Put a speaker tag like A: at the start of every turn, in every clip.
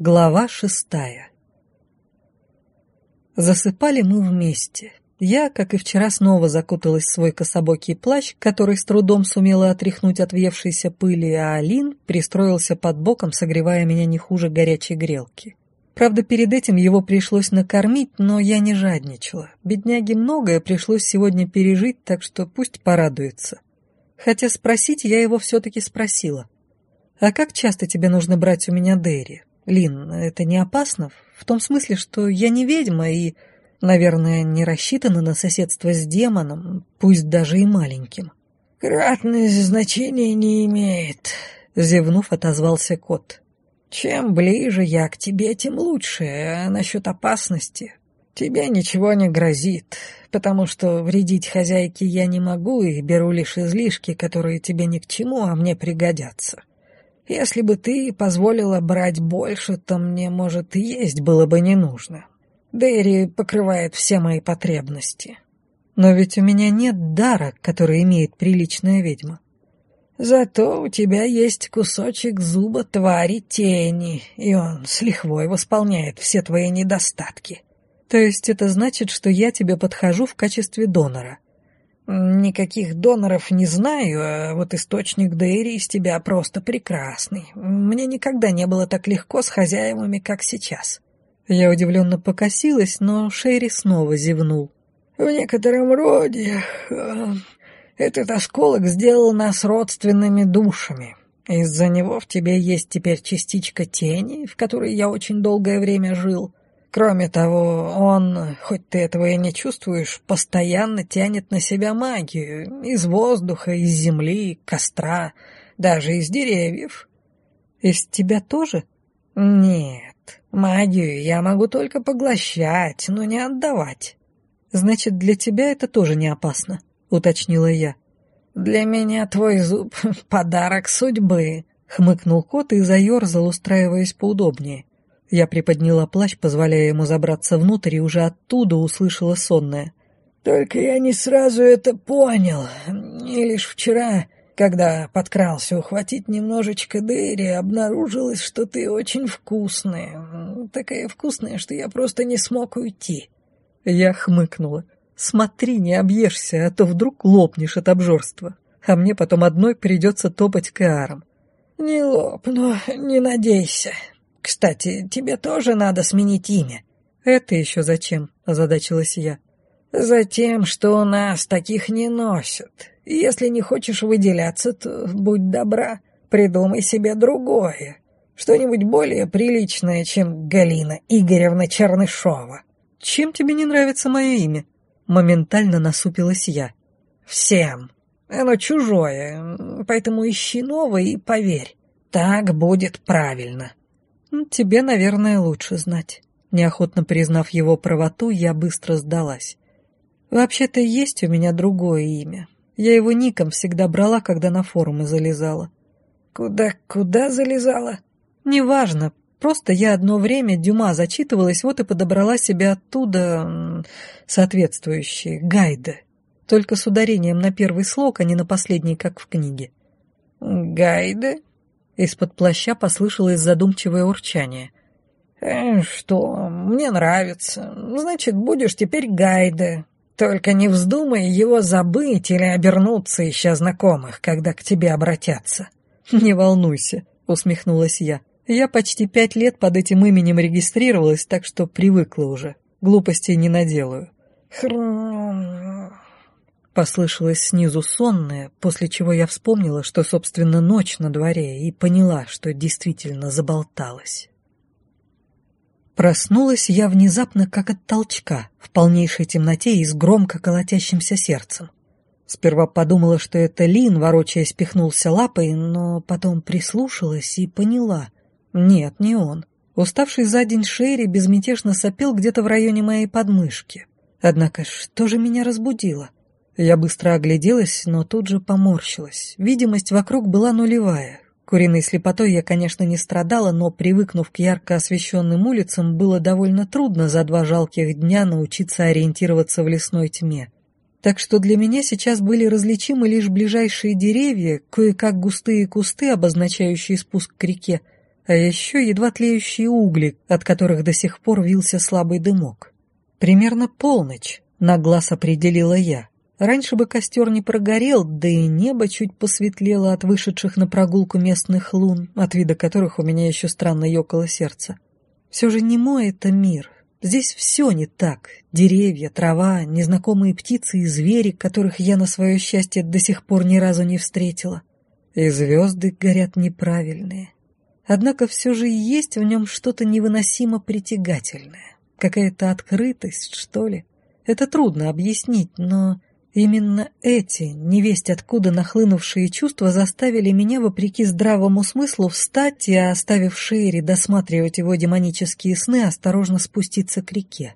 A: Глава шестая Засыпали мы вместе. Я, как и вчера, снова закуталась в свой кособокий плащ, который с трудом сумела отряхнуть от въевшейся пыли, а Алин пристроился под боком, согревая меня не хуже горячей грелки. Правда, перед этим его пришлось накормить, но я не жадничала. Бедняге многое пришлось сегодня пережить, так что пусть порадуется. Хотя спросить я его все-таки спросила. «А как часто тебе нужно брать у меня Дерри? Лин, это не опасно? В том смысле, что я не ведьма и, наверное, не рассчитана на соседство с демоном, пусть даже и маленьким».
B: «Кратное значение не имеет», — зевнув, отозвался кот. Чем ближе я к тебе, тем лучше. А насчет опасности тебе ничего не грозит, потому что вредить хозяйке я не могу и беру лишь излишки, которые тебе ни к чему, а мне пригодятся. Если бы ты позволила брать больше, то мне, может, и есть было бы не нужно. Дэри покрывает все мои потребности.
A: Но ведь у меня нет дара, который имеет приличная ведьма.
B: Зато у тебя есть кусочек зуба твари тени, и он с лихвой восполняет все твои недостатки.
A: То есть это значит, что я тебе подхожу в качестве донора?
B: Никаких доноров не знаю, а вот источник Дейри из тебя просто прекрасный. Мне никогда не было так легко с хозяевами, как сейчас.
A: Я удивленно покосилась, но Шерри снова зевнул.
B: В некотором роде а, этот осколок сделал нас родственными душами. Из-за него в тебе есть теперь частичка тени, в которой я очень долгое время жил. Кроме того, он, хоть ты этого и не чувствуешь, постоянно тянет на себя магию. Из воздуха, из земли, костра, даже из деревьев.
A: Из тебя тоже?
B: Нет, магию я могу только поглощать, но не отдавать.
A: Значит, для тебя это тоже не опасно? — уточнила я.
B: «Для меня твой зуб — подарок судьбы», —
A: хмыкнул кот и заерзал, устраиваясь поудобнее. Я приподняла плащ, позволяя ему забраться внутрь, и уже оттуда услышала сонное.
B: «Только я не сразу это понял. И лишь вчера, когда подкрался ухватить немножечко Дэри, обнаружилось, что ты очень вкусная. Такая вкусная, что я просто не смог уйти».
A: Я хмыкнула. Смотри, не объешься, а то вдруг лопнешь от обжорства, а мне потом одной придется топать к Иарам.
B: Не лопну, не надейся. Кстати, тебе тоже надо сменить имя.
A: Это еще зачем? озадачилась я.
B: Затем, что у нас таких не носят. Если не хочешь выделяться, то будь добра, придумай себе другое. Что-нибудь более приличное, чем Галина Игоревна Чернышова.
A: Чем тебе не нравится мое имя? Моментально насупилась я.
B: «Всем. Оно чужое, поэтому ищи новое и поверь. Так будет правильно».
A: «Тебе, наверное, лучше знать». Неохотно признав его правоту, я быстро сдалась. «Вообще-то есть у меня другое имя. Я его ником всегда брала, когда на форумы залезала».
B: «Куда, куда залезала?»
A: «Неважно, Просто я одно время Дюма зачитывалась, вот и подобрала себе оттуда соответствующие гайды. Только с ударением на первый слог, а не на последний, как в книге.
B: «Гайды?»
A: Из-под плаща послышалось задумчивое урчание.
B: «Э, «Что, мне нравится. Значит, будешь теперь гайды. Только не вздумай его забыть или обернуться, ища знакомых, когда к тебе обратятся».
A: «Не волнуйся», — усмехнулась я. Я почти пять лет под этим именем регистрировалась, так что привыкла уже. Глупостей не наделаю.
B: Хрм...
A: Послышалось снизу сонное, после чего я вспомнила, что, собственно, ночь на дворе, и поняла, что действительно заболталась. Проснулась я внезапно, как от толчка, в полнейшей темноте и с громко колотящимся сердцем. Сперва подумала, что это Лин, ворочаясь, пихнулся лапой, но потом прислушалась и поняла — нет, не он. Уставший за день Шерри безмятежно сопел где-то в районе моей подмышки. Однако что же меня разбудило? Я быстро огляделась, но тут же поморщилась. Видимость вокруг была нулевая. Куриной слепотой я, конечно, не страдала, но, привыкнув к ярко освещенным улицам, было довольно трудно за два жалких дня научиться ориентироваться в лесной тьме. Так что для меня сейчас были различимы лишь ближайшие деревья, кое-как густые кусты, обозначающие спуск к реке, а еще едва тлеющие угли, от которых до сих пор вился слабый дымок. Примерно полночь, на глаз определила я. Раньше бы костер не прогорел, да и небо чуть посветлело от вышедших на прогулку местных лун, от вида которых у меня еще странно ёкало сердце. Все же не мой это мир. Здесь все не так. Деревья, трава, незнакомые птицы и звери, которых я на свое счастье до сих пор ни разу не встретила. И звезды горят неправильные. Однако все же есть в нем что-то невыносимо притягательное. Какая-то открытость, что ли. Это трудно объяснить, но именно эти, невесть откуда нахлынувшие чувства, заставили меня, вопреки здравому смыслу, встать и, оставив Шерри досматривать его демонические сны, осторожно спуститься к реке.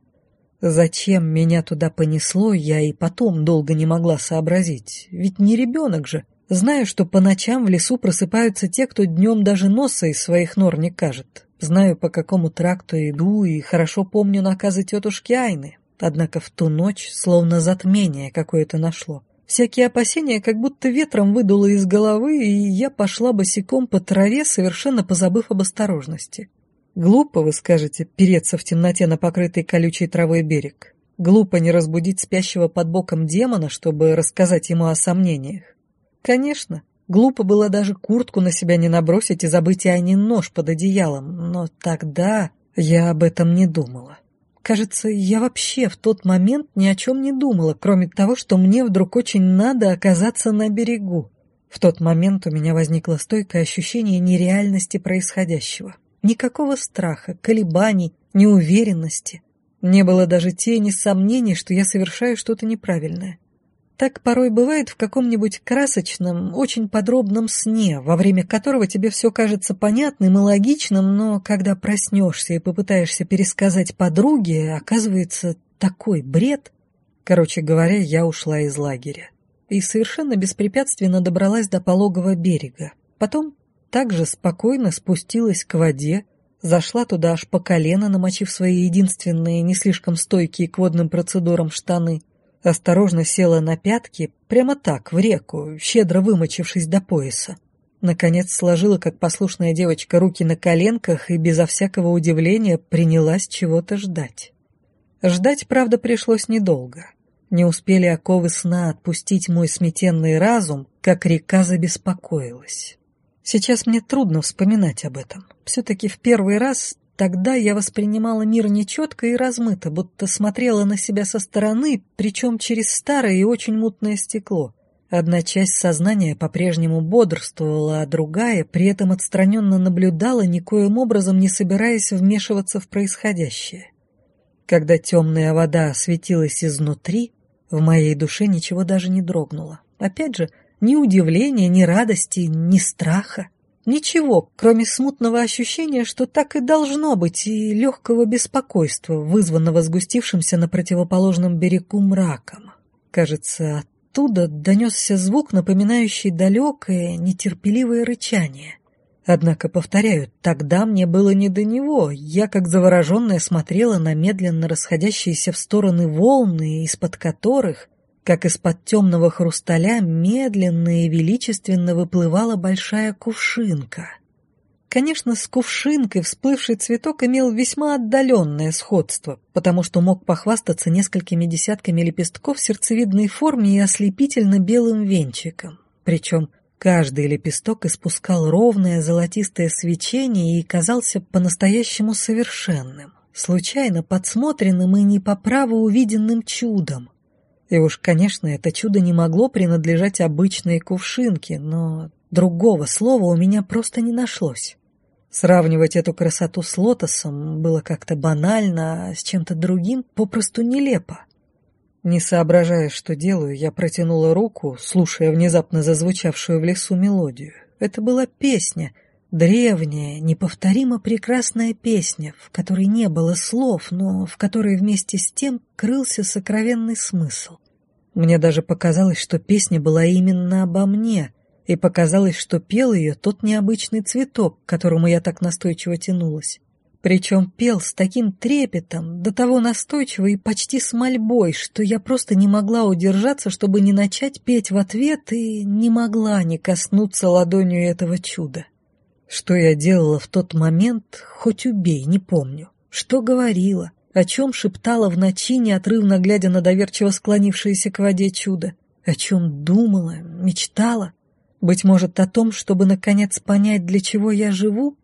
A: Зачем меня туда понесло, я и потом долго не могла сообразить. Ведь не ребенок же. Знаю, что по ночам в лесу просыпаются те, кто днем даже носа из своих нор не кажет. Знаю, по какому тракту иду, и хорошо помню наказы тетушки Айны. Однако в ту ночь словно затмение какое-то нашло. Всякие опасения как будто ветром выдуло из головы, и я пошла босиком по траве, совершенно позабыв об осторожности. Глупо, вы скажете, переться в темноте на покрытый колючей травой берег. Глупо не разбудить спящего под боком демона, чтобы рассказать ему о сомнениях. Конечно, глупо было даже куртку на себя не набросить и забыть и Анин нож под одеялом, но тогда я об этом не думала. Кажется, я вообще в тот момент ни о чем не думала, кроме того, что мне вдруг очень надо оказаться на берегу. В тот момент у меня возникло стойкое ощущение нереальности происходящего. Никакого страха, колебаний, неуверенности. Не было даже тени сомнений, что я совершаю что-то неправильное. Так порой бывает в каком-нибудь красочном, очень подробном сне, во время которого тебе все кажется понятным и логичным, но когда проснешься и попытаешься пересказать подруге, оказывается такой бред. Короче говоря, я ушла из лагеря и совершенно беспрепятственно добралась до пологого берега. Потом также спокойно спустилась к воде, зашла туда аж по колено, намочив свои единственные не слишком стойкие к водным процедурам штаны – Осторожно села на пятки, прямо так, в реку, щедро вымочившись до пояса. Наконец сложила, как послушная девочка, руки на коленках и безо всякого удивления принялась чего-то ждать. Ждать, правда, пришлось недолго. Не успели оковы сна отпустить мой сметенный разум, как река забеспокоилась. Сейчас мне трудно вспоминать об этом. Все-таки в первый раз Тогда я воспринимала мир нечетко и размыто, будто смотрела на себя со стороны, причем через старое и очень мутное стекло. Одна часть сознания по-прежнему бодрствовала, а другая при этом отстраненно наблюдала, никоим образом не собираясь вмешиваться в происходящее. Когда темная вода осветилась изнутри, в моей душе ничего даже не дрогнуло. Опять же, ни удивления, ни радости, ни страха. Ничего, кроме смутного ощущения, что так и должно быть, и легкого беспокойства, вызванного сгустившимся на противоположном берегу мраком. Кажется, оттуда донесся звук, напоминающий далекое, нетерпеливое рычание. Однако, повторяю, тогда мне было не до него. Я, как завороженная, смотрела на медленно расходящиеся в стороны волны, из-под которых как из-под темного хрусталя медленно и величественно выплывала большая кувшинка. Конечно, с кувшинкой всплывший цветок имел весьма отдаленное сходство, потому что мог похвастаться несколькими десятками лепестков сердцевидной форме и ослепительно белым венчиком. Причем каждый лепесток испускал ровное золотистое свечение и казался по-настоящему совершенным, случайно подсмотренным и не по праву увиденным чудом. И уж, конечно, это чудо не могло принадлежать обычной кувшинке, но другого слова у меня просто не нашлось. Сравнивать эту красоту с лотосом было как-то банально, а с чем-то другим попросту нелепо. Не соображая, что делаю, я протянула руку, слушая внезапно зазвучавшую в лесу мелодию. Это была песня, древняя, неповторимо прекрасная песня, в которой не было слов, но в которой вместе с тем крылся сокровенный смысл. Мне даже показалось, что песня была именно обо мне, и показалось, что пел ее тот необычный цветок, к которому я так настойчиво тянулась. Причем пел с таким трепетом, до того настойчиво и почти с мольбой, что я просто не могла удержаться, чтобы не начать петь в ответ, и не могла не коснуться ладонью этого чуда. Что я делала в тот момент, хоть убей, не помню. Что говорила, о чем шептала в ночи, неотрывно глядя на доверчиво склонившееся к воде чудо. О чем думала, мечтала. Быть может, о том, чтобы наконец понять, для чего я живу?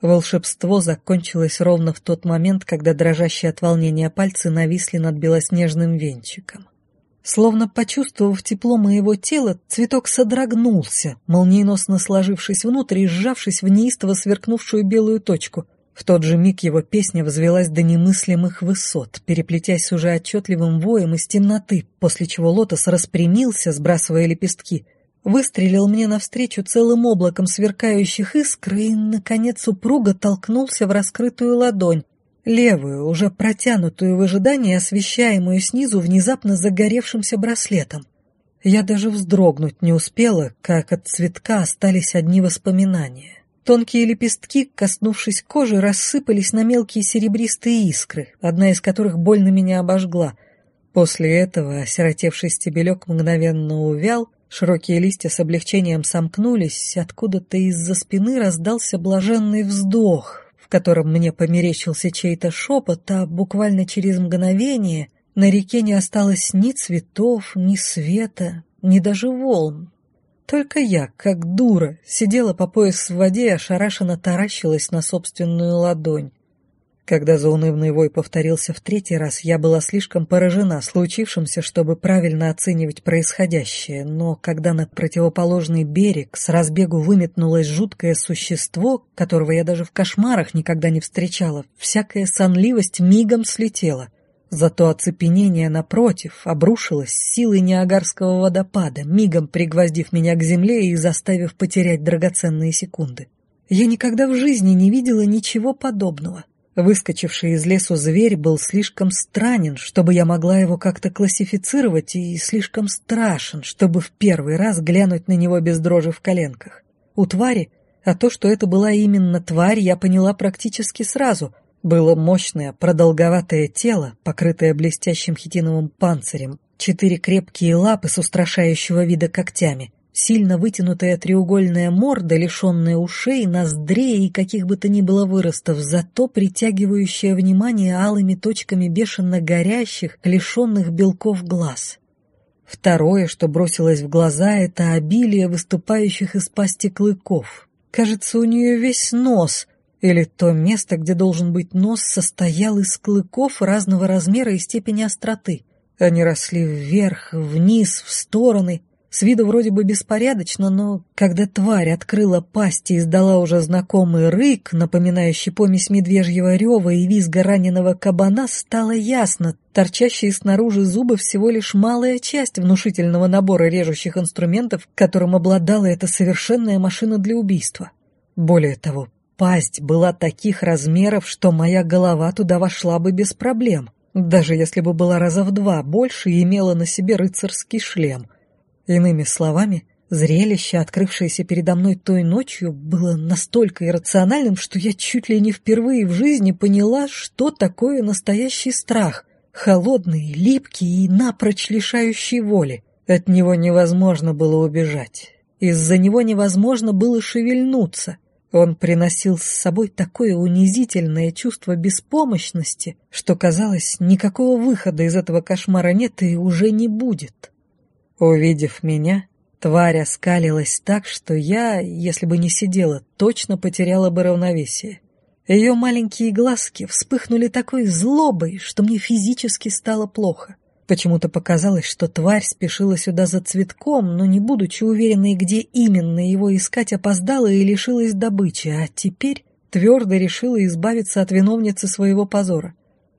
A: Волшебство закончилось ровно в тот момент, когда дрожащие от волнения пальцы нависли над белоснежным венчиком. Словно почувствовав тепло моего тела, цветок содрогнулся, молниеносно сложившись внутрь и сжавшись в неистово сверкнувшую белую точку. В тот же миг его песня взвелась до немыслимых высот, переплетясь уже отчетливым воем из темноты, после чего лотос распрямился, сбрасывая лепестки, выстрелил мне навстречу целым облаком сверкающих искр и, наконец, упруго толкнулся в раскрытую ладонь, левую, уже протянутую в ожидании, освещаемую снизу внезапно загоревшимся браслетом. Я даже вздрогнуть не успела, как от цветка остались одни воспоминания. Тонкие лепестки, коснувшись кожи, рассыпались на мелкие серебристые искры, одна из которых больно меня обожгла. После этого осиротевший стебелек мгновенно увял, широкие листья с облегчением сомкнулись, откуда-то из-за спины раздался блаженный вздох, котором мне померещился чей-то шепот, а буквально через мгновение на реке не осталось ни цветов, ни света, ни даже волн. Только я, как дура, сидела по пояс в воде и ошарашенно таращилась на собственную ладонь. Когда заунывный вой повторился в третий раз, я была слишком поражена случившимся, чтобы правильно оценивать происходящее, но когда на противоположный берег с разбегу выметнулось жуткое существо, которого я даже в кошмарах никогда не встречала, всякая сонливость мигом слетела. Зато оцепенение напротив обрушилось силой Ниагарского водопада, мигом пригвоздив меня к земле и заставив потерять драгоценные секунды. Я никогда в жизни не видела ничего подобного. Выскочивший из лесу зверь был слишком странен, чтобы я могла его как-то классифицировать, и слишком страшен, чтобы в первый раз глянуть на него без дрожи в коленках. У твари, а то, что это была именно тварь, я поняла практически сразу. Было мощное, продолговатое тело, покрытое блестящим хитиновым панцирем, четыре крепкие лапы с устрашающего вида когтями — Сильно вытянутая треугольная морда, лишенная ушей, ноздрей и каких бы то ни было выростов, зато притягивающая внимание алыми точками бешено горящих, лишенных белков глаз. Второе, что бросилось в глаза, это обилие выступающих из пасти клыков. Кажется, у нее весь нос, или то место, где должен быть нос, состоял из клыков разного размера и степени остроты. Они росли вверх, вниз, в стороны, с виду вроде бы беспорядочно, но когда тварь открыла пасть и издала уже знакомый рык, напоминающий помесь медвежьего рева и визга раненого кабана, стало ясно, торчащие снаружи зубы всего лишь малая часть внушительного набора режущих инструментов, которым обладала эта совершенная машина для убийства. Более того, пасть была таких размеров, что моя голова туда вошла бы без проблем, даже если бы была раза в два больше и имела на себе рыцарский шлем — Иными словами, зрелище, открывшееся передо мной той ночью, было настолько иррациональным, что я чуть ли не впервые в жизни поняла, что такое настоящий страх, холодный, липкий и напрочь лишающий воли. От него невозможно было убежать. Из-за него невозможно было шевельнуться. Он приносил с собой такое унизительное чувство беспомощности, что, казалось, никакого выхода из этого кошмара нет и уже не будет. Увидев меня, тварь оскалилась так, что я, если бы не сидела, точно потеряла бы равновесие. Ее маленькие глазки вспыхнули такой злобой, что мне физически стало плохо. Почему-то показалось, что тварь спешила сюда за цветком, но не будучи уверенной, где именно его искать, опоздала и лишилась добычи, а теперь твердо решила избавиться от виновницы своего позора.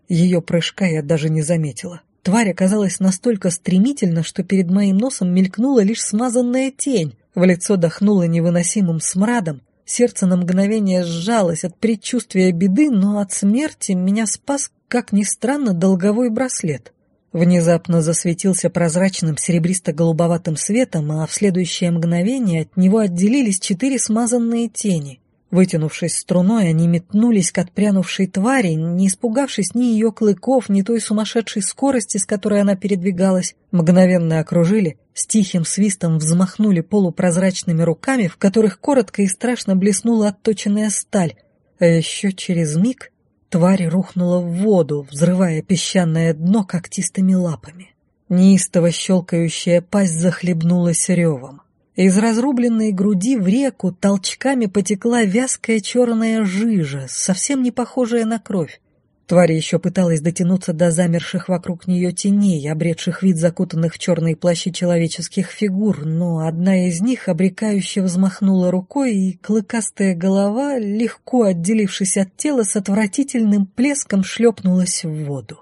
A: Ее прыжка я даже не заметила. Тварь оказалась настолько стремительна, что перед моим носом мелькнула лишь смазанная тень, в лицо дохнуло невыносимым смрадом, сердце на мгновение сжалось от предчувствия беды, но от смерти меня спас, как ни странно, долговой браслет. Внезапно засветился прозрачным серебристо-голубоватым светом, а в следующее мгновение от него отделились четыре смазанные тени. Вытянувшись струной, они метнулись к отпрянувшей твари, не испугавшись ни ее клыков, ни той сумасшедшей скорости, с которой она передвигалась, мгновенно окружили, с тихим свистом взмахнули полупрозрачными руками, в которых коротко и страшно блеснула отточенная сталь, а еще через миг тварь рухнула в воду, взрывая песчаное дно когтистыми лапами. Неистово щелкающая пасть захлебнулась ревом. Из разрубленной груди в реку толчками потекла вязкая черная жижа, совсем не похожая на кровь. Тварь еще пыталась дотянуться до замерших вокруг нее теней, обретших вид закутанных в черные плащи человеческих фигур, но одна из них обрекающе взмахнула рукой, и клыкастая голова, легко отделившись от тела, с отвратительным плеском шлепнулась в воду.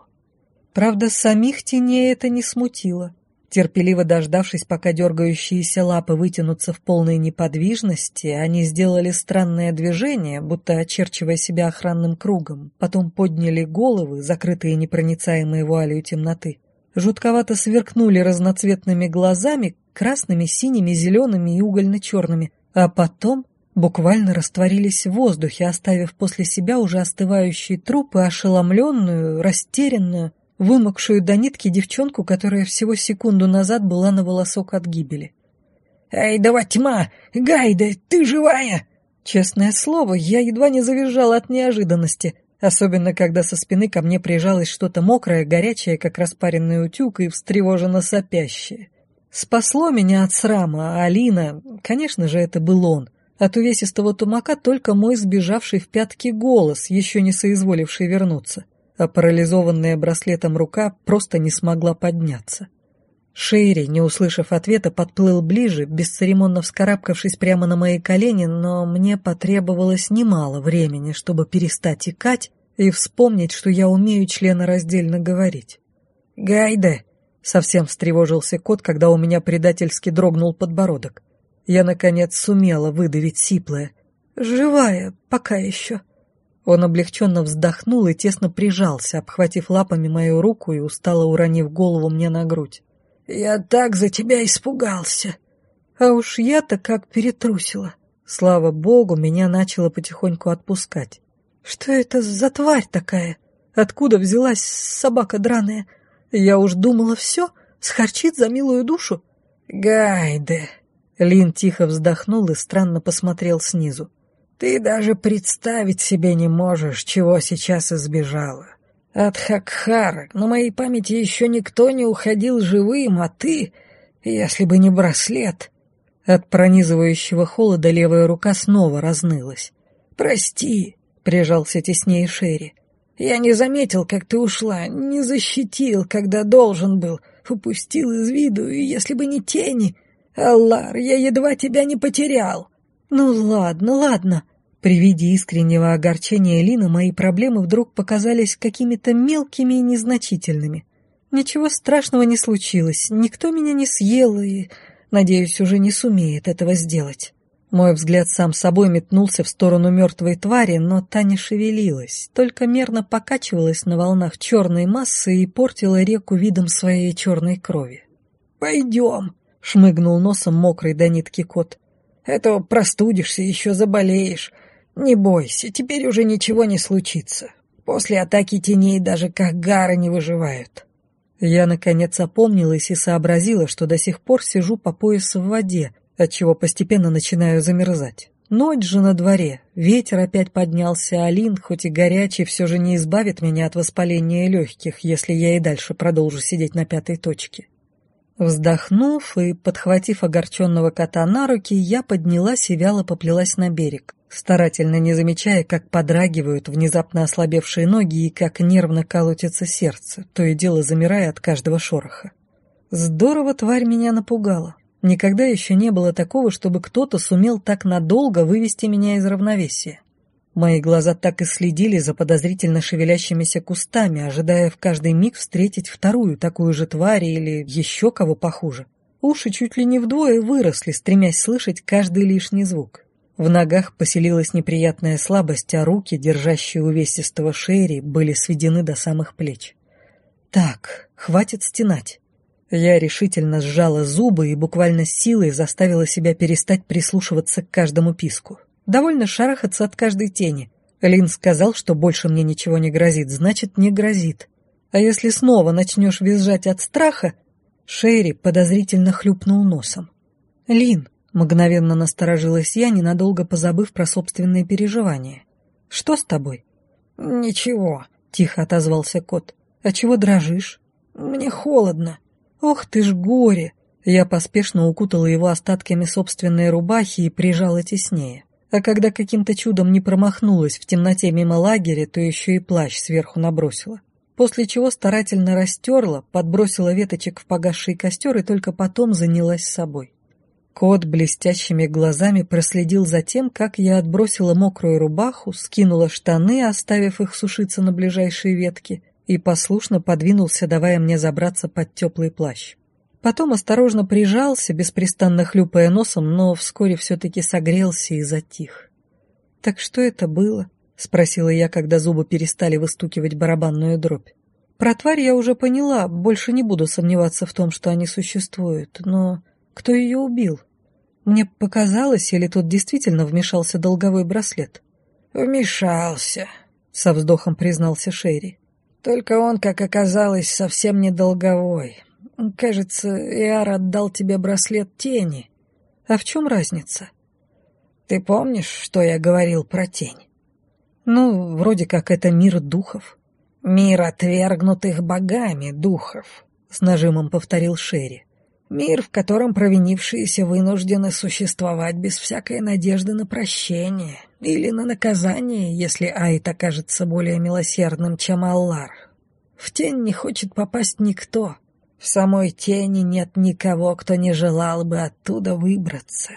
A: Правда, самих теней это не смутило. Терпеливо дождавшись, пока дергающиеся лапы вытянутся в полной неподвижности, они сделали странное движение, будто очерчивая себя охранным кругом, потом подняли головы, закрытые непроницаемой вуалью темноты. Жутковато сверкнули разноцветными глазами, красными, синими, зелеными и угольно-черными, а потом буквально растворились в воздухе, оставив после себя уже остывающие трупы, ошеломленную, растерянную, вымокшую до нитки девчонку, которая всего секунду назад была на волосок от гибели.
B: «Эй, давай тьма! Гайда, ты живая?»
A: Честное слово, я едва не завизжала от неожиданности, особенно когда со спины ко мне прижалось что-то мокрое, горячее, как распаренный утюг, и встревоженно сопящее. Спасло меня от срама, а Алина, конечно же, это был он. От увесистого тумака только мой сбежавший в пятки голос, еще не соизволивший вернуться а парализованная браслетом рука просто не смогла подняться. Шейри, не услышав ответа, подплыл ближе, бесцеремонно вскарабкавшись прямо на мои колени, но мне потребовалось немало времени, чтобы перестать икать и вспомнить, что я умею членораздельно говорить.
B: «Гайде!» — совсем встревожился кот, когда у меня предательски дрогнул подбородок. Я, наконец, сумела выдавить сиплое. «Живая, пока еще».
A: Он облегченно вздохнул и тесно прижался, обхватив лапами мою руку и устало уронив голову мне на грудь.
B: «Я так за тебя испугался!»
A: А уж я-то как перетрусила. Слава богу, меня начало потихоньку отпускать. Что это за тварь такая? Откуда взялась собака драная? Я уж думала, все, схарчит за милую душу.
B: «Гайде!»
A: Лин тихо вздохнул и странно посмотрел снизу.
B: Ты даже представить себе не можешь, чего сейчас избежала. От Хакхара на моей памяти еще никто не уходил живым, а ты, если бы не браслет...
A: От пронизывающего холода левая рука снова разнылась.
B: «Прости», — прижался теснее Шерри. «Я не заметил, как ты ушла, не защитил, когда должен был, упустил из виду, и если бы не тени... Аллар, я едва тебя не потерял».
A: «Ну ладно, ладно». При виде искреннего огорчения Лины мои проблемы вдруг показались какими-то мелкими и незначительными. Ничего страшного не случилось, никто меня не съел и, надеюсь, уже не сумеет этого сделать. Мой взгляд сам собой метнулся в сторону мертвой твари, но та не шевелилась, только мерно покачивалась на волнах черной массы и портила реку видом своей черной крови.
B: «Пойдем», —
A: шмыгнул носом мокрый до нитки кот.
B: Это простудишься, еще заболеешь. Не бойся, теперь уже ничего не случится. После атаки теней даже как гары не выживают.
A: Я, наконец, опомнилась и сообразила, что до сих пор сижу по пояс в воде, отчего постепенно начинаю замерзать. Ночь же на дворе, ветер опять поднялся, а лин, хоть и горячий, все же не избавит меня от воспаления легких, если я и дальше продолжу сидеть на пятой точке. Вздохнув и подхватив огорченного кота на руки, я поднялась и вяло поплелась на берег, старательно не замечая, как подрагивают внезапно ослабевшие ноги и как нервно колотится сердце, то и дело замирая от каждого шороха. Здорово тварь меня напугала. Никогда еще не было такого, чтобы кто-то сумел так надолго вывести меня из равновесия. Мои глаза так и следили за подозрительно шевелящимися кустами, ожидая в каждый миг встретить вторую такую же тварь или еще кого похуже. Уши чуть ли не вдвое выросли, стремясь слышать каждый лишний звук. В ногах поселилась неприятная слабость, а руки, держащие увесистого шерри, были сведены до самых плеч. «Так, хватит стенать». Я решительно сжала зубы и буквально силой заставила себя перестать прислушиваться к каждому писку. Довольно шарахаться от каждой тени. Лин сказал, что больше мне ничего не грозит, значит, не грозит. А если снова начнешь визжать от страха... Шерри подозрительно хлюпнул носом. «Лин», — мгновенно насторожилась я, ненадолго позабыв про собственные переживания. «Что с тобой?»
B: «Ничего», —
A: тихо отозвался кот. «А чего дрожишь?»
B: «Мне холодно».
A: «Ох ты ж горе!» Я поспешно укутала его остатками собственной рубахи и прижала теснее. А когда каким-то чудом не промахнулась в темноте мимо лагеря, то еще и плащ сверху набросила. После чего старательно растерла, подбросила веточек в погасший костер и только потом занялась собой. Кот блестящими глазами проследил за тем, как я отбросила мокрую рубаху, скинула штаны, оставив их сушиться на ближайшие ветки, и послушно подвинулся, давая мне забраться под теплый плащ. Потом осторожно прижался, беспрестанно хлюпая носом, но вскоре все-таки согрелся и затих. «Так что это было?» — спросила я, когда зубы перестали выстукивать барабанную дробь. «Про тварь я уже поняла, больше не буду сомневаться в том, что они существуют, но кто ее убил? Мне показалось, или тут действительно вмешался долговой браслет?»
B: «Вмешался», —
A: со вздохом признался Шерри.
B: «Только он, как оказалось, совсем не долговой». Кажется, Иар отдал тебе браслет тени.
A: А в чем разница?
B: Ты помнишь, что я говорил про тень?
A: Ну, вроде как это мир духов.
B: Мир отвергнутых богами духов, с нажимом повторил Шерри. Мир, в котором провинившиеся вынуждены существовать без всякой надежды на прощение или на наказание, если Айт окажется более милосердным, чем Аллар. В тень не хочет попасть никто, в самой тени нет никого, кто не желал бы оттуда выбраться.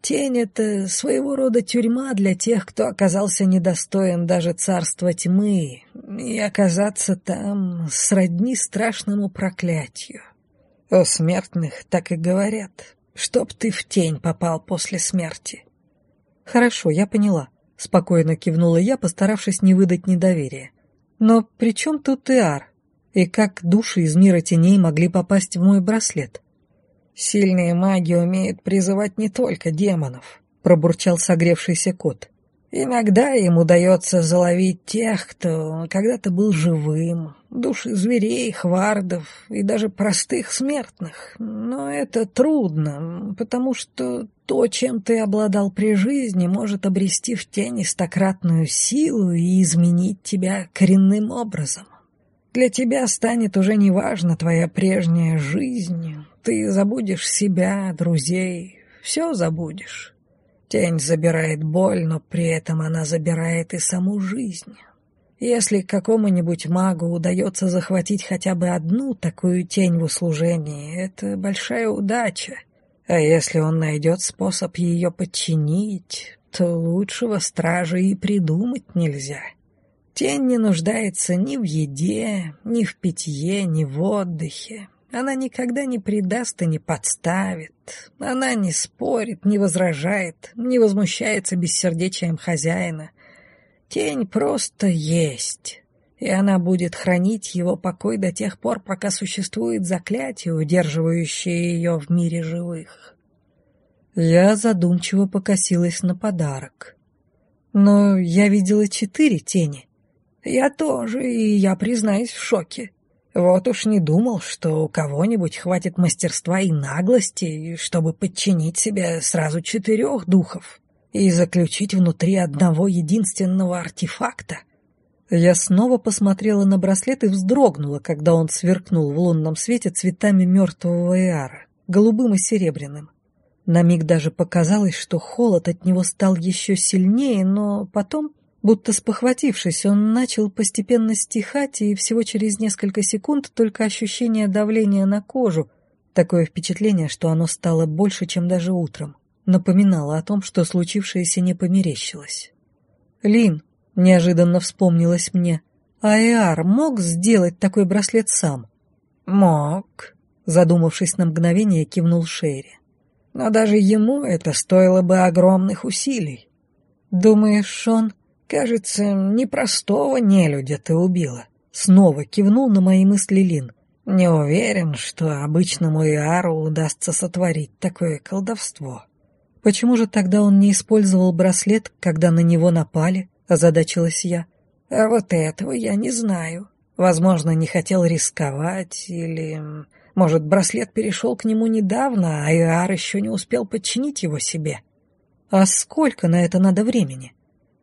B: Тень — это своего рода тюрьма для тех, кто оказался недостоин даже царства тьмы, и оказаться там сродни страшному проклятию. О смертных так и говорят, чтоб ты в тень попал после смерти.
A: Хорошо, я поняла. Спокойно кивнула я, постаравшись не выдать недоверия. Но при чем тут Иар? И как души из мира теней могли попасть в мой браслет?
B: «Сильные маги умеют призывать не только демонов», — пробурчал согревшийся кот. «Иногда им удается заловить тех, кто когда-то был живым, души зверей, хвардов и даже простых смертных. Но это трудно, потому что то, чем ты обладал при жизни, может обрести в тени стократную силу и изменить тебя коренным образом. Для тебя станет уже неважно твоя прежняя жизнь. Ты забудешь себя, друзей, все забудешь. Тень забирает боль, но при этом она забирает и саму жизнь. Если какому-нибудь магу удается захватить хотя бы одну такую тень в услужении, это большая удача. А если он найдет способ ее подчинить, то лучшего стража и придумать нельзя. Тень не нуждается ни в еде, ни в питье, ни в отдыхе. Она никогда не предаст и не подставит. Она не спорит, не возражает, не возмущается бессердечием хозяина. Тень просто есть, и она будет хранить его покой до тех пор, пока существует заклятие, удерживающее ее в мире живых.
A: Я задумчиво покосилась на подарок. Но я видела четыре тени.
B: Я тоже, и я, признаюсь, в шоке. Вот уж не думал, что у кого-нибудь хватит мастерства и наглости, чтобы подчинить себе сразу четырех духов и заключить внутри одного единственного артефакта.
A: Я снова посмотрела на браслет и вздрогнула, когда он сверкнул в лунном свете цветами мертвого Эара, голубым и серебряным. На миг даже показалось, что холод от него стал еще сильнее, но потом Будто спохватившись, он начал постепенно стихать, и всего через несколько секунд только ощущение давления на кожу, такое впечатление, что оно стало больше, чем даже утром, напоминало о том, что случившееся не померещилось. «Лин», — неожиданно вспомнилось мне, — «Аэар мог сделать такой браслет сам?»
B: «Мог», — задумавшись на мгновение, кивнул Шерри. «Но даже ему это стоило бы огромных усилий».
A: «Думаешь, он...»
B: «Кажется, непростого нелюдя ты убила», —
A: снова кивнул на мои мысли Лин.
B: «Не уверен, что обычному Иару удастся сотворить такое колдовство».
A: Почему же тогда он не использовал браслет, когда на него напали? Озадачилась я.
B: А вот этого я не знаю. Возможно, не хотел рисковать, или... Может, браслет перешел к нему недавно, а Иар еще не успел подчинить его себе.
A: А сколько на это надо времени?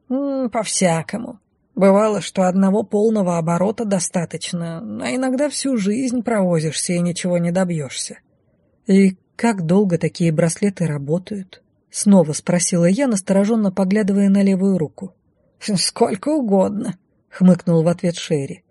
B: По-всякому. Бывало, что одного полного оборота достаточно, а иногда всю жизнь провозишься и ничего не добьешься.
A: И как долго такие браслеты работают? Снова спросила я, настороженно поглядывая на левую руку.
B: «Сколько угодно», — хмыкнул в ответ Шерри.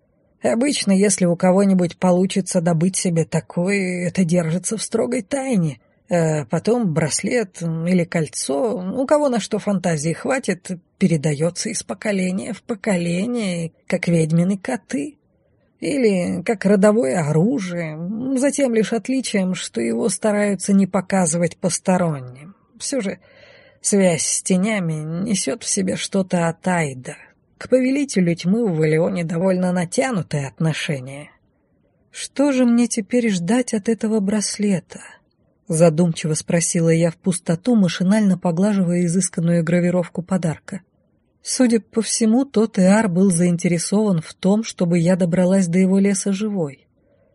B: Обычно, если у кого-нибудь получится добыть себе такой, это держится в строгой тайне. А потом браслет или кольцо, у кого на что фантазии хватит, передается из поколения в поколение, как ведьмины коты. Или как родовое оружие, за тем лишь отличием, что его стараются не показывать посторонним. Все же связь с тенями несет в себе что-то от Айда, к повелителю тьмы в Валионе довольно натянутые отношения.
A: «Что же мне теперь ждать от этого браслета?» Задумчиво спросила я в пустоту, машинально поглаживая изысканную гравировку подарка. Судя по всему, тот Иар был заинтересован в том, чтобы я добралась до его леса живой.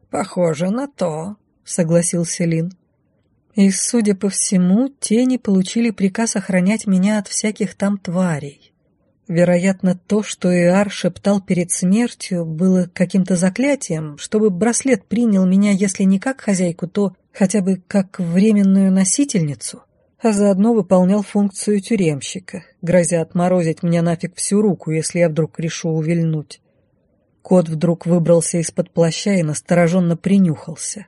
B: «Похоже на то», — согласился Лин.
A: И, судя по всему, тени получили приказ охранять меня от всяких там тварей. Вероятно, то, что Иар шептал перед смертью, было каким-то заклятием, чтобы браслет принял меня, если не как хозяйку, то хотя бы как временную носительницу, а заодно выполнял функцию тюремщика, грозя отморозить мне нафиг всю руку, если я вдруг решу увильнуть. Кот вдруг выбрался из-под плаща и настороженно принюхался.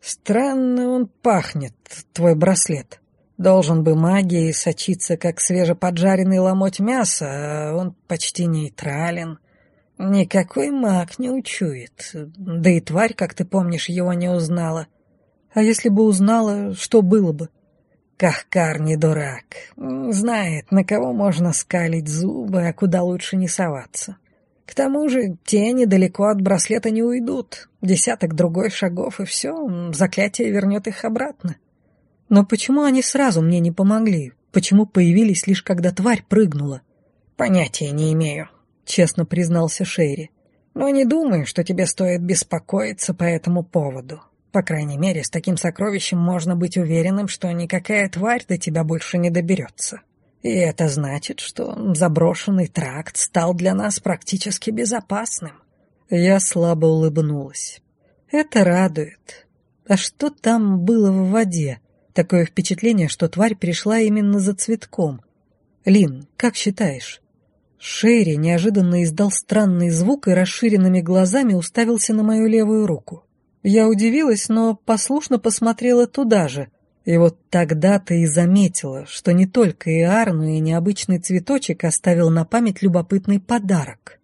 B: «Странно он пахнет, твой браслет», Должен бы магией сочиться, как свежеподжаренный ломоть мяса, а он почти нейтрален. Никакой маг не учует. Да и тварь, как ты помнишь, его не узнала.
A: А если бы узнала, что было бы?
B: Кахкар не дурак. Знает, на кого можно скалить зубы, а куда лучше не соваться. К тому же тени далеко от браслета не уйдут. Десяток другой шагов, и все, заклятие вернет их обратно.
A: Но почему они сразу мне не помогли? Почему появились лишь когда тварь прыгнула?
B: Понятия не имею, честно признался Шерри. Но не думаю, что тебе стоит беспокоиться по этому поводу. По крайней мере, с таким сокровищем можно быть уверенным, что никакая тварь до тебя больше не доберется. И это значит, что заброшенный тракт стал для нас практически безопасным.
A: Я слабо улыбнулась. Это радует. А что там было в воде? Такое впечатление, что тварь пришла именно за цветком. Лин, как считаешь? Шерри неожиданно издал странный звук и расширенными глазами уставился на мою левую руку. Я удивилась, но послушно посмотрела туда же. И вот тогда-то и заметила, что не только Иар, но и необычный цветочек оставил на память любопытный подарок.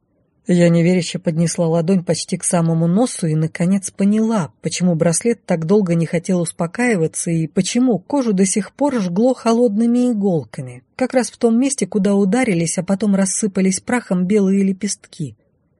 A: Я неверяще поднесла ладонь почти к самому носу и, наконец, поняла, почему браслет так долго не хотел успокаиваться и почему кожу до сих пор жгло холодными иголками, как раз в том месте, куда ударились, а потом рассыпались прахом белые лепестки.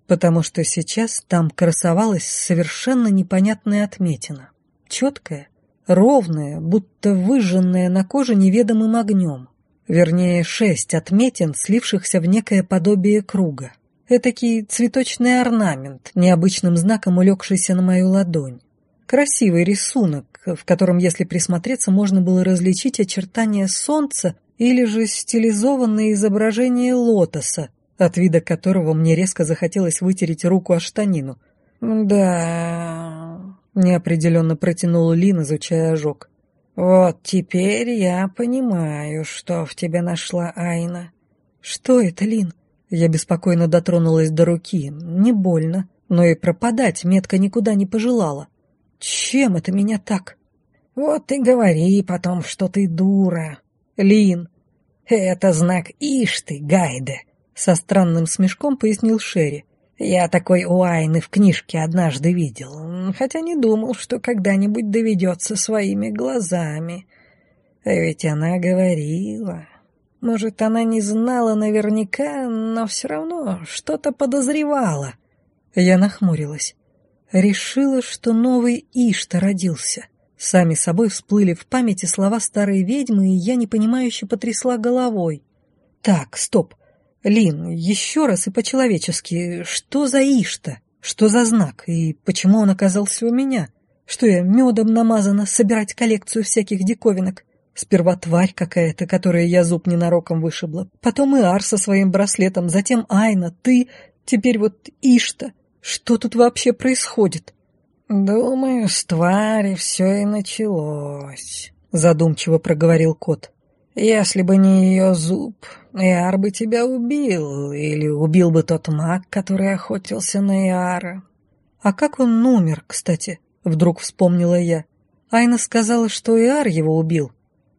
A: Потому что сейчас там красовалась совершенно непонятная отметина. Четкая, ровная, будто выжженная на коже неведомым огнем. Вернее, шесть отметин, слившихся в некое подобие круга. Этакий цветочный орнамент, необычным знаком улегшийся на мою ладонь. Красивый рисунок, в котором, если присмотреться, можно было различить очертания солнца или же стилизованное изображение лотоса, от вида которого мне резко захотелось вытереть руку о штанину.
B: «Да...» — неопределенно протянул Лин, изучая ожог. «Вот теперь я понимаю, что в тебе нашла Айна».
A: «Что это, Лин?» Я беспокойно дотронулась до руки. Не больно, но и пропадать метка никуда не пожелала. Чем это меня так?
B: Вот и говори потом, что ты дура.
A: Лин.
B: Это знак Ишты, Гайде, со странным смешком пояснил Шерри. Я такой у Айны в книжке однажды видел, хотя не думал, что когда-нибудь доведется своими глазами. А ведь она говорила, может, она не знала наверняка, но все равно что-то подозревала.
A: Я нахмурилась. Решила, что новый Ишта родился. Сами собой всплыли в памяти слова старой ведьмы, и я непонимающе потрясла головой. Так, стоп. Лин, еще раз и по-человечески, что за Ишта? Что за знак? И почему он оказался у меня? Что я медом намазана собирать коллекцию всяких диковинок? Сперва тварь какая-то, которая я зуб ненароком вышибла. Потом и Ар со своим браслетом, затем Айна, ты, теперь вот Ишта. Что тут вообще происходит?
B: «Думаю, с твари все и началось», — задумчиво проговорил кот. «Если бы не ее зуб, Иар бы тебя убил, или убил бы тот маг, который охотился на Иара».
A: «А как он умер, кстати?» — вдруг вспомнила я. Айна сказала, что Иар его убил.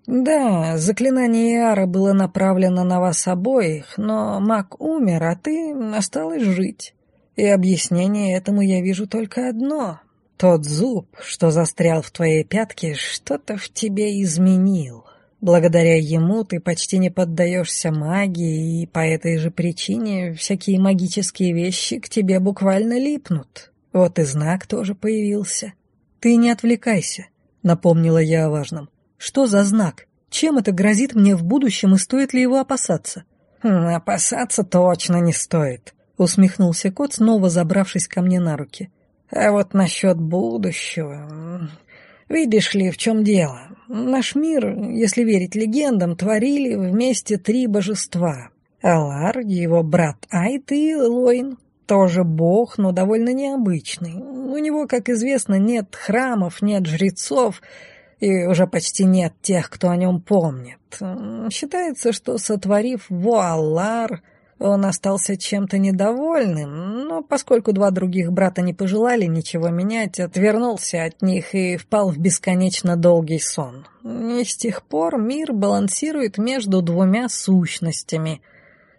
B: «Да, заклинание Иара было направлено на вас обоих, но маг умер, а ты осталась жить. И объяснение этому я вижу только одно. Тот зуб, что застрял в твоей пятке, что-то в тебе изменил. Благодаря ему ты почти не поддаешься магии, и по этой же причине всякие магические вещи к тебе буквально липнут. Вот и знак тоже появился.
A: Ты не отвлекайся, напомнила я о важном. Что за знак? Чем это грозит мне в будущем и стоит ли его опасаться?
B: Хм, опасаться точно не стоит, усмехнулся кот, снова забравшись ко мне на руки. А вот насчет будущего... Видишь ли, в чем дело? Наш мир, если верить легендам, творили вместе три божества. Алар, его брат Айт и Лоин. Тоже бог, но довольно необычный. У него, как известно, нет храмов, нет жрецов, и уже почти нет тех, кто о нем помнит. Считается, что, сотворив Вуалар, он остался чем-то недовольным, но поскольку два других брата не пожелали ничего менять, отвернулся от них и впал в бесконечно долгий сон. И с тех пор мир балансирует между двумя сущностями.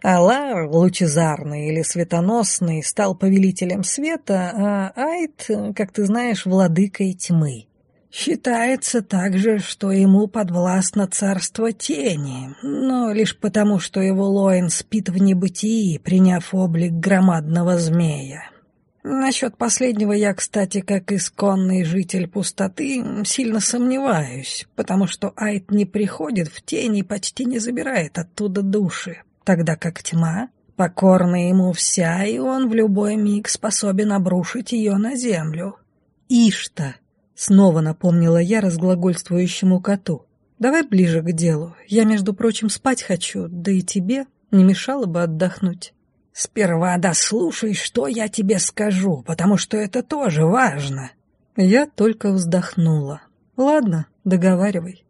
B: Алар, лучезарный или светоносный, стал повелителем света, а Айт, как ты знаешь, владыкой тьмы. Считается также, что ему подвластно царство тени, но лишь потому, что его Лоин спит в небытии, приняв облик громадного змея. Насчет последнего я, кстати, как исконный житель пустоты, сильно сомневаюсь, потому что Айт не приходит в тень и почти не забирает оттуда души, тогда как тьма покорна ему вся, и он в любой миг способен обрушить ее на землю.
A: Ишта Снова напомнила я разглагольствующему коту. «Давай ближе к делу. Я, между прочим, спать хочу, да и тебе не мешало бы отдохнуть».
B: «Сперва дослушай, что я тебе скажу, потому что это тоже важно».
A: Я только вздохнула. «Ладно, договаривай».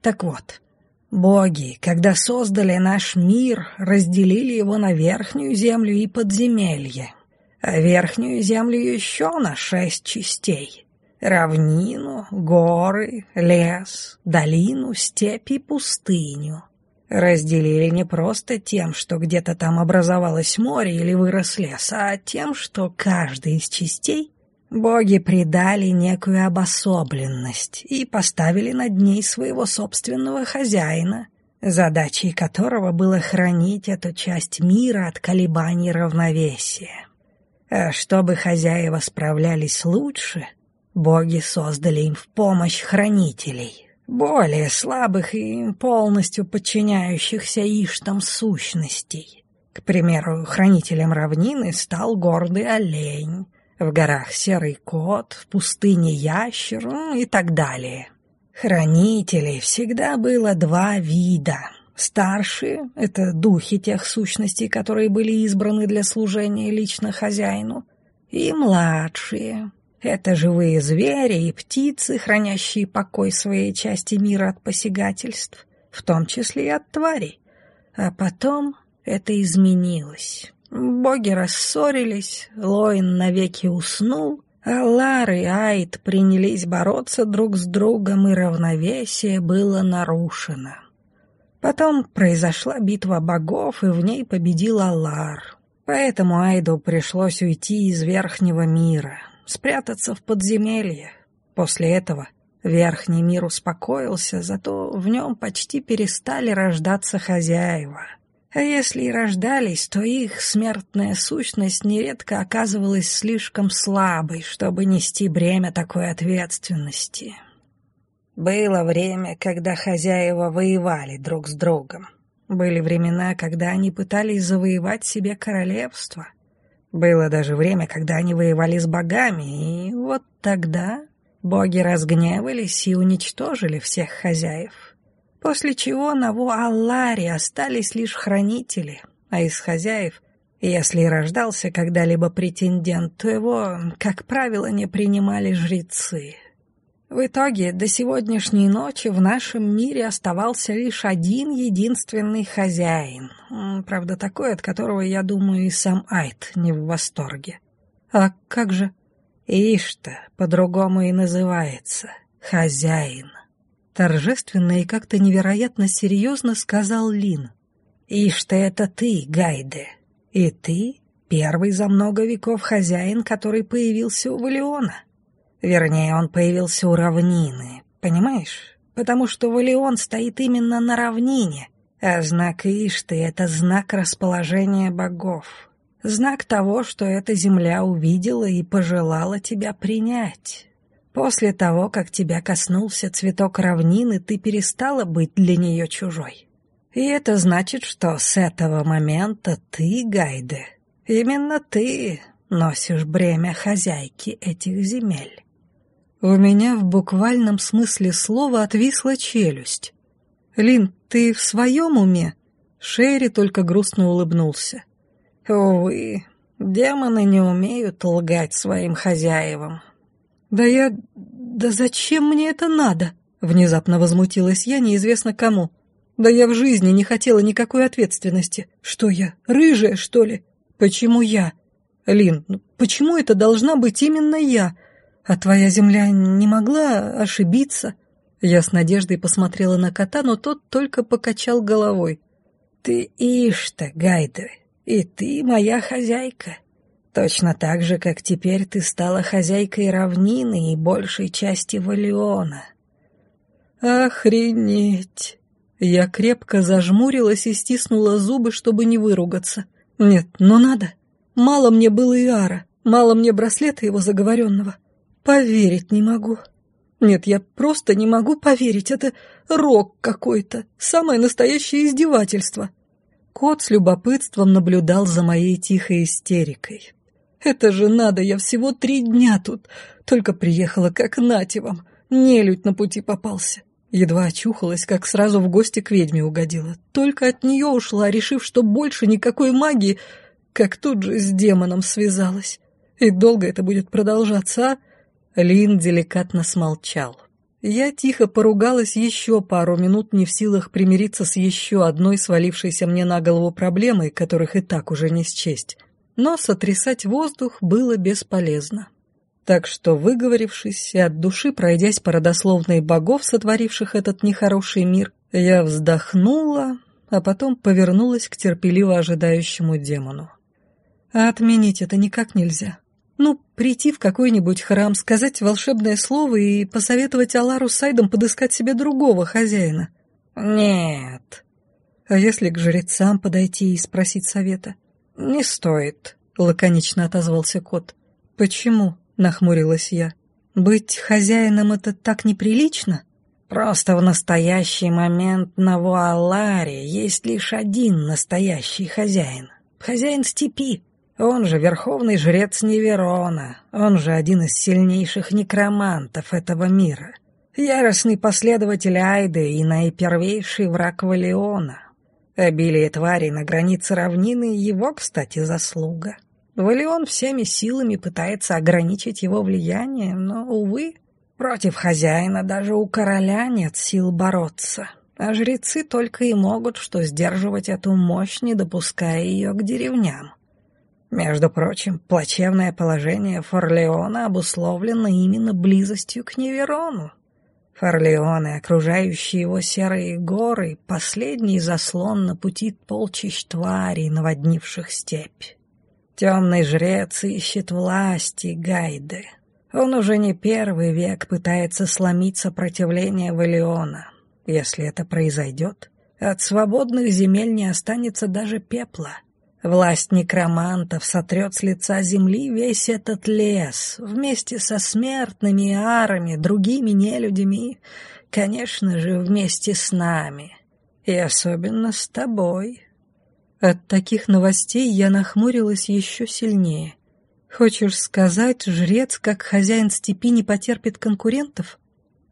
B: «Так вот, боги, когда создали наш мир, разделили его на верхнюю землю и подземелье, а верхнюю землю еще на шесть частей» равнину, горы, лес, долину, степь и пустыню. Разделили не просто тем, что где-то там образовалось море или вырос лес, а тем, что каждой из частей боги придали некую обособленность и поставили над ней своего собственного хозяина, задачей которого было хранить эту часть мира от колебаний равновесия. А чтобы хозяева справлялись лучше — Боги создали им в помощь хранителей, более слабых и полностью подчиняющихся иштам сущностей. К примеру, хранителем равнины стал гордый олень, в горах серый кот, в пустыне ящер ну, и так далее. Хранителей всегда было два вида. Старшие — это духи тех сущностей, которые были избраны для служения лично хозяину, и младшие это живые звери и птицы, хранящие покой своей части мира от посягательств, в том числе и от тварей. А потом это изменилось. Боги рассорились, Лоин навеки уснул, а Лар и Айд принялись бороться друг с другом, и равновесие было нарушено. Потом произошла битва богов, и в ней победил Алар. Поэтому Айду пришлось уйти из верхнего мира, спрятаться в подземелье. После этого верхний мир успокоился, зато в нем почти перестали рождаться хозяева. А если и рождались, то их смертная сущность нередко оказывалась слишком слабой, чтобы нести бремя такой ответственности. Было время, когда хозяева воевали друг с другом. Были времена, когда они пытались завоевать себе королевство. Было даже время, когда они воевали с богами, и вот тогда боги разгневались и уничтожили всех хозяев. После чего на Вуалларе остались лишь хранители, а из хозяев, если и рождался когда-либо претендент, то его, как правило, не принимали жрецы. В итоге до сегодняшней ночи в нашем мире оставался лишь один единственный хозяин. Правда, такой, от которого, я думаю, и сам Айт не в восторге. А как же? Ишта по-другому и называется. Хозяин. Торжественно и как-то невероятно серьезно сказал Лин. Ишта — это ты, Гайде. И ты — первый за много веков хозяин, который появился у Валиона. Вернее, он появился у равнины, понимаешь? Потому что Валион стоит именно на равнине, а знак Ишты — это знак расположения богов. Знак того, что эта земля увидела и пожелала тебя принять. После того, как тебя коснулся цветок равнины, ты перестала быть для нее чужой. И это значит, что с этого момента ты, Гайде, именно ты носишь бремя хозяйки этих земель. У меня в буквальном смысле слова отвисла челюсть. «Лин, ты в своем уме?» Шерри только грустно улыбнулся. «Увы, демоны не умеют лгать своим хозяевам». «Да я... да зачем мне это надо?» Внезапно возмутилась я неизвестно кому. «Да я в жизни не хотела никакой ответственности. Что я, рыжая, что ли? Почему я? Лин, ну почему это должна быть именно я?» «А твоя земля не могла ошибиться?» Я с надеждой посмотрела на кота, но тот только покачал головой. «Ты Ишта, Гайда, и ты моя хозяйка. Точно так же, как теперь ты стала хозяйкой равнины и большей части Валиона». «Охренеть!» Я крепко зажмурилась и стиснула зубы, чтобы не выругаться. «Нет, ну надо. Мало мне было Иара, мало мне браслета его заговоренного. Поверить не могу. Нет, я просто не могу поверить. Это рок какой-то. Самое настоящее издевательство. Кот с любопытством наблюдал за моей тихой истерикой. Это же надо, я всего три дня тут. Только приехала, как нате вам. Нелюдь на пути попался. Едва очухалась, как сразу в гости к ведьме угодила. Только от нее ушла, решив, что больше никакой магии, как тут же с демоном связалась. И долго это будет продолжаться, а? Лин деликатно смолчал. Я тихо поругалась еще пару минут, не в силах примириться с еще одной свалившейся мне на голову проблемой, которых и так уже не счесть. Но сотрясать воздух было бесполезно. Так что, выговорившись и от души пройдясь по родословной богов, сотворивших этот нехороший мир, я вздохнула, а потом повернулась к терпеливо ожидающему демону. А отменить это никак нельзя. Ну, прийти в какой-нибудь храм, сказать волшебное слово и посоветовать Алару Сайдам подыскать себе другого хозяина. Нет. А если к жрецам подойти и спросить совета? Не стоит, лаконично отозвался кот. Почему? Нахмурилась я. Быть хозяином это так неприлично? Просто в настоящий момент на Вуаларе есть лишь один настоящий хозяин. Хозяин степи. Он же верховный жрец Неверона, он же один из сильнейших некромантов этого мира, яростный последователь Айды и наипервейший враг Валиона. Обилие тварей на границе равнины — его, кстати, заслуга. Валион всеми силами пытается ограничить его влияние, но, увы, против хозяина даже у короля нет сил бороться, а жрецы только и могут что сдерживать эту мощь, не допуская ее к деревням. Между прочим, плачевное положение Форлеона обусловлено именно близостью к Неверону. Форлеон и окружающие его серые горы — последний заслон на пути полчищ тварей, наводнивших степь. Темный жрец ищет власти Гайды. Он уже не первый век пытается сломить сопротивление Валиона. Если это произойдет, от свободных земель не останется даже пепла — Власть некромантов сотрет с лица земли весь этот лес, вместе со смертными арами, другими нелюдями, конечно же, вместе с нами. И особенно с тобой.
A: От таких новостей я нахмурилась еще сильнее. Хочешь сказать, жрец, как хозяин степи, не потерпит конкурентов?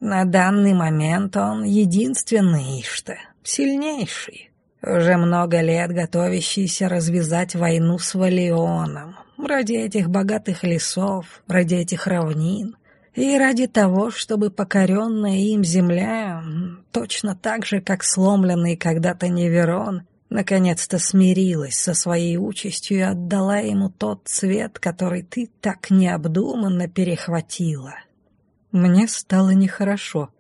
B: На данный момент он единственный Ишта, сильнейший. Уже много лет готовящийся развязать войну с Валионом. Ради этих богатых лесов, ради этих равнин. И ради того, чтобы покоренная им земля, точно так же, как сломленный когда-то Неверон, наконец-то смирилась со своей участью и отдала ему тот цвет, который ты так необдуманно перехватила.
A: Мне стало нехорошо.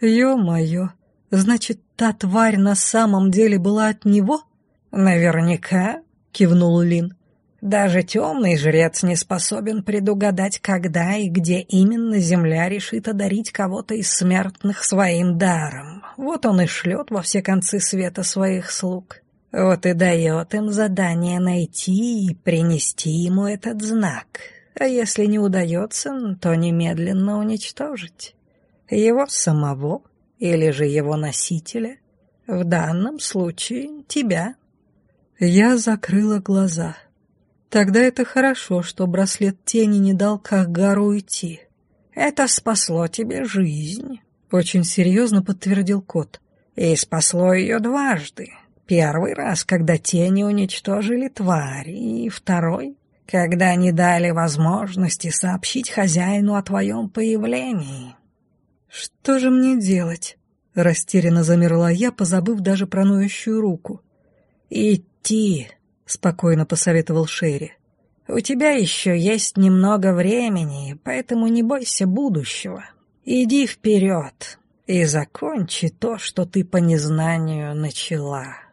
A: Ё-моё, значит, та тварь на самом деле была от него?
B: Наверняка, кивнул Лин. Даже темный жрец не способен предугадать, когда и где именно земля решит одарить кого-то из смертных своим даром. Вот он и шлет во все концы света своих слуг. Вот и дает им задание найти и принести ему этот знак а если не удается, то немедленно уничтожить. Его самого или же его носителя, в данном случае тебя.
A: Я закрыла глаза. Тогда это хорошо, что браслет тени не дал Кахгару уйти.
B: Это спасло тебе жизнь,
A: очень серьезно подтвердил кот.
B: И спасло ее дважды. Первый раз, когда тени уничтожили тварь, и второй, когда не дали возможности сообщить хозяину о твоем появлении.
A: «Что же мне делать?» — растерянно замерла я, позабыв даже про ноющую руку.
B: «Идти», — спокойно посоветовал Шерри. «У тебя еще есть немного времени, поэтому не бойся будущего. Иди вперед и закончи то, что ты по незнанию начала».